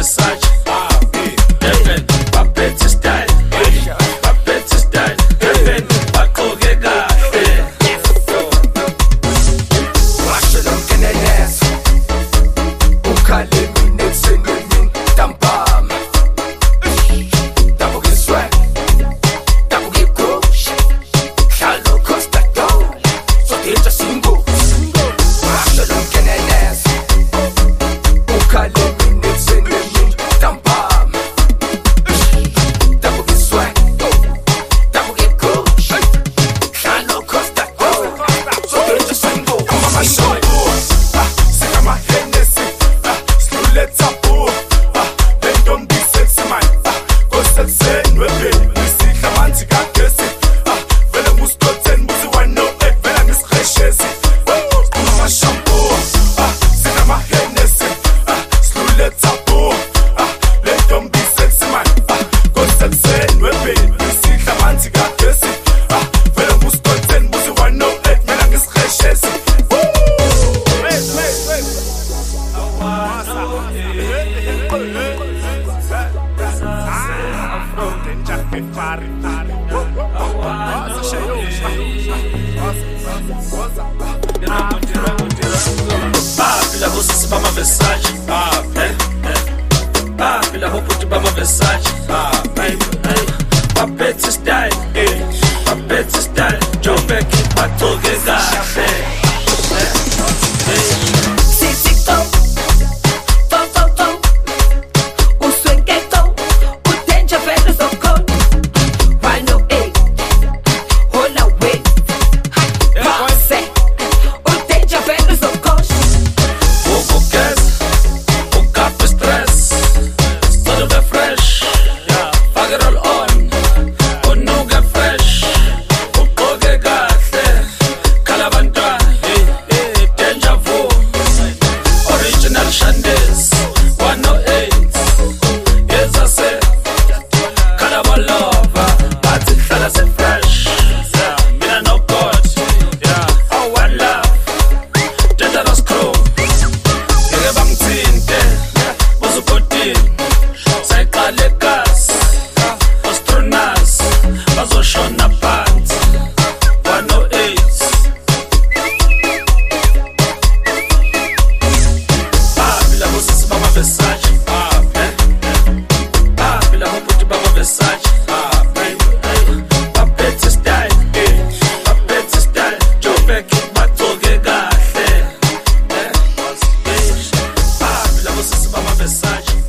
interessante. أفرض نجفف فاري أوصى شيء Papila ho sisi ba ma Versace, pap, eh, eh. Papila ho kuti ba ma Versace, pap, eh, eh. Papetsi style. mucha fe. such